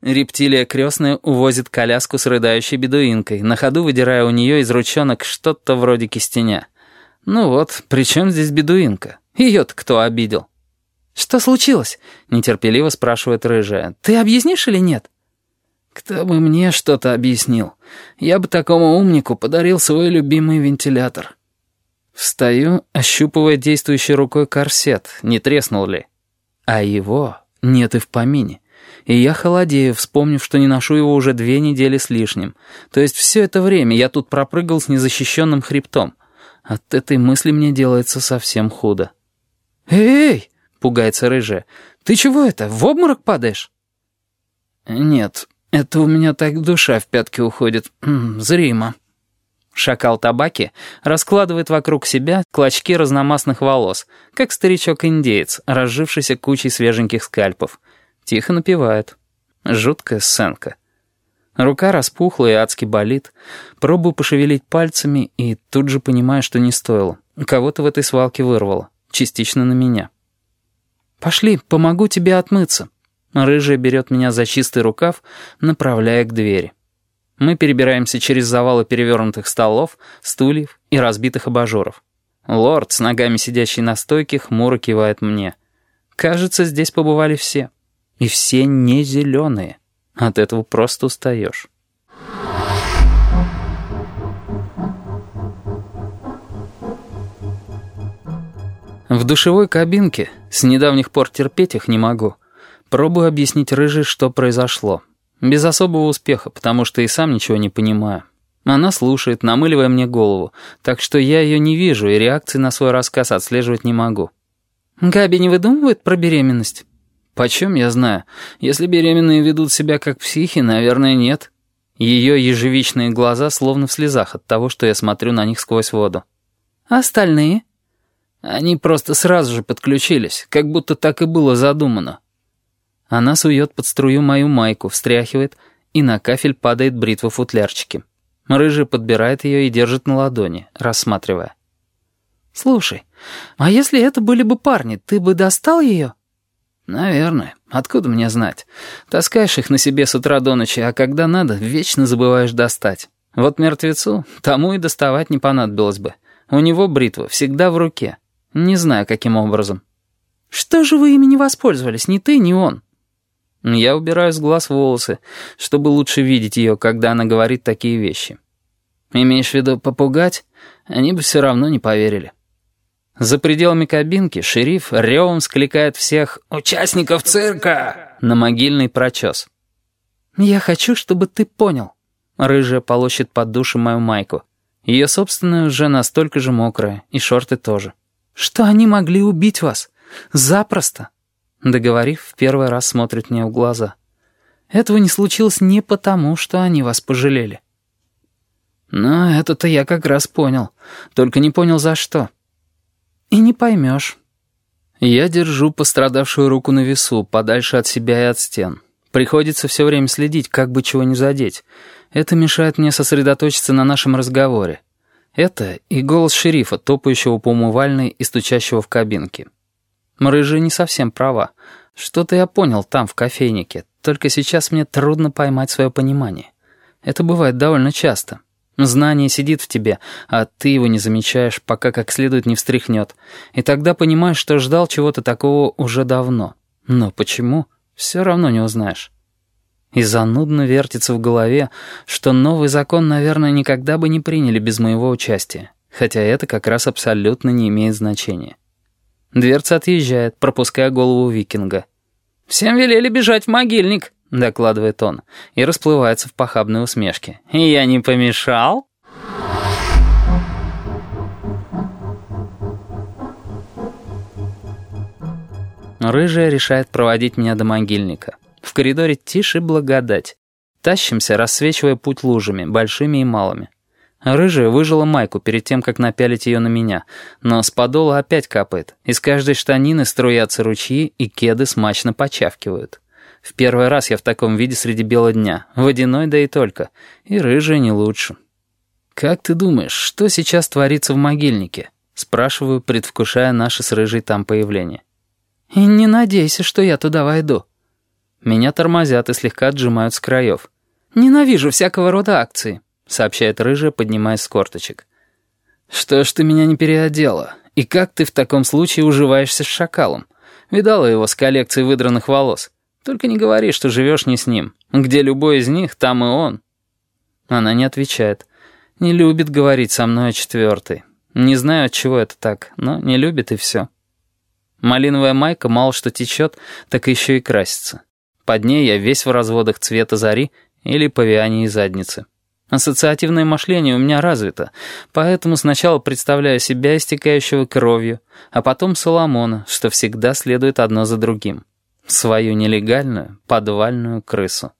Рептилия крестная увозит коляску с рыдающей бедуинкой, на ходу выдирая у нее из ручонок что-то вроде кистеня. Ну вот, при чем здесь бедуинка? Ее-то кто обидел? «Что случилось?» — нетерпеливо спрашивает рыжая. «Ты объяснишь или нет?» «Кто бы мне что-то объяснил? Я бы такому умнику подарил свой любимый вентилятор». Встаю, ощупывая действующей рукой корсет, не треснул ли. А его нет и в помине. И я холодею, вспомнив, что не ношу его уже две недели с лишним. То есть все это время я тут пропрыгал с незащищенным хребтом. От этой мысли мне делается совсем худо. «Эй!» — пугается рыжая. «Ты чего это, в обморок падаешь?» «Нет, это у меня так душа в пятки уходит. Зримо». Шакал табаки раскладывает вокруг себя клочки разномастных волос, как старичок-индеец, разжившийся кучей свеженьких скальпов. Тихо напевает. Жуткая сценка. Рука распухла и адски болит. Пробую пошевелить пальцами и тут же понимаю, что не стоило. Кого-то в этой свалке вырвало. Частично на меня. «Пошли, помогу тебе отмыться». Рыжая берет меня за чистый рукав, направляя к двери. Мы перебираемся через завалы перевернутых столов, стульев и разбитых абажуров. Лорд, с ногами сидящий на стойке, хмуро кивает мне. Кажется, здесь побывали все. И все не зеленые. От этого просто устаешь. В душевой кабинке, с недавних пор терпеть их не могу, пробую объяснить Рыжей, что произошло. Без особого успеха, потому что и сам ничего не понимаю. Она слушает, намыливая мне голову, так что я ее не вижу и реакции на свой рассказ отслеживать не могу. «Габи не выдумывает про беременность?» Почем я знаю? Если беременные ведут себя как психи, наверное, нет. Ее ежевичные глаза словно в слезах от того, что я смотрю на них сквозь воду. А остальные? Они просто сразу же подключились, как будто так и было задумано. Она сует под струю мою майку, встряхивает, и на кафель падает бритва футлярчики. Рыжий подбирает ее и держит на ладони, рассматривая. «Слушай, а если это были бы парни, ты бы достал ее?» «Наверное. Откуда мне знать? Таскаешь их на себе с утра до ночи, а когда надо, вечно забываешь достать. Вот мертвецу тому и доставать не понадобилось бы. У него бритва всегда в руке. Не знаю, каким образом». «Что же вы ими не воспользовались, ни ты, ни он?» Я убираю с глаз волосы, чтобы лучше видеть ее, когда она говорит такие вещи. Имеешь в виду попугать? Они бы все равно не поверили. За пределами кабинки шериф ревом скликает всех «участников цирка» на могильный прочес. «Я хочу, чтобы ты понял». Рыжая полощет под душем мою майку. Ее собственная уже настолько же мокрая, и шорты тоже. «Что они могли убить вас? Запросто». Договорив, в первый раз смотрит мне в глаза. «Этого не случилось не потому, что они вас пожалели». «Но это-то я как раз понял. Только не понял, за что». И не поймешь. Я держу пострадавшую руку на весу, подальше от себя и от стен. Приходится все время следить, как бы чего не задеть. Это мешает мне сосредоточиться на нашем разговоре. Это и голос шерифа, топающего по умывальной и стучащего в кабинке. Рыжая не совсем права. Что-то я понял там, в кофейнике, только сейчас мне трудно поймать свое понимание. Это бывает довольно часто. Знание сидит в тебе, а ты его не замечаешь, пока как следует не встряхнет. И тогда понимаешь, что ждал чего-то такого уже давно. Но почему? Все равно не узнаешь. И занудно вертится в голове, что новый закон, наверное, никогда бы не приняли без моего участия. Хотя это как раз абсолютно не имеет значения. Дверца отъезжает, пропуская голову викинга. «Всем велели бежать в могильник», — докладывает он, и расплывается в похабной усмешке. «Я не помешал?» Рыжая решает проводить меня до могильника. В коридоре тише благодать. Тащимся, рассвечивая путь лужами, большими и малыми. Рыжая выжила майку перед тем, как напялить ее на меня, но с подола опять капает. Из каждой штанины струятся ручьи, и кеды смачно почавкивают. В первый раз я в таком виде среди бела дня. Водяной, да и только. И рыжая не лучше. «Как ты думаешь, что сейчас творится в могильнике?» Спрашиваю, предвкушая наше с рыжей там появление. «И не надейся, что я туда войду». Меня тормозят и слегка отжимают с краев. «Ненавижу всякого рода акции», — сообщает рыжая, поднимаясь с корточек. «Что ж ты меня не переодела? И как ты в таком случае уживаешься с шакалом? Видала его с коллекцией выдранных волос? Только не говори, что живешь не с ним. Где любой из них, там и он». Она не отвечает. Не любит говорить со мной о четвертой. Не знаю, от чего это так, но не любит и все. Малиновая майка мало что течет, так еще и красится. Под ней я весь в разводах цвета зари или павиании задницы. Ассоциативное мышление у меня развито, поэтому сначала представляю себя истекающего кровью, а потом Соломона, что всегда следует одно за другим. Свою нелегальную подвальную крысу.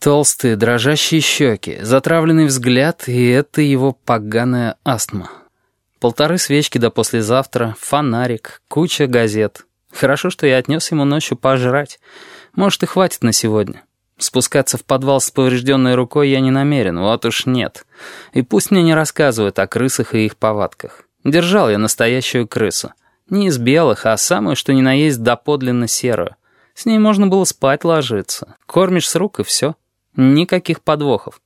Толстые, дрожащие щеки, затравленный взгляд, и это его поганая астма. Полторы свечки до послезавтра, фонарик, куча газет. Хорошо, что я отнес ему ночью пожрать. Может, и хватит на сегодня. Спускаться в подвал с поврежденной рукой я не намерен, вот уж нет. И пусть мне не рассказывают о крысах и их повадках. Держал я настоящую крысу. Не из белых, а самую, что ни на есть, доподлинно серую. С ней можно было спать ложиться. Кормишь с рук и все. Никаких подвохов.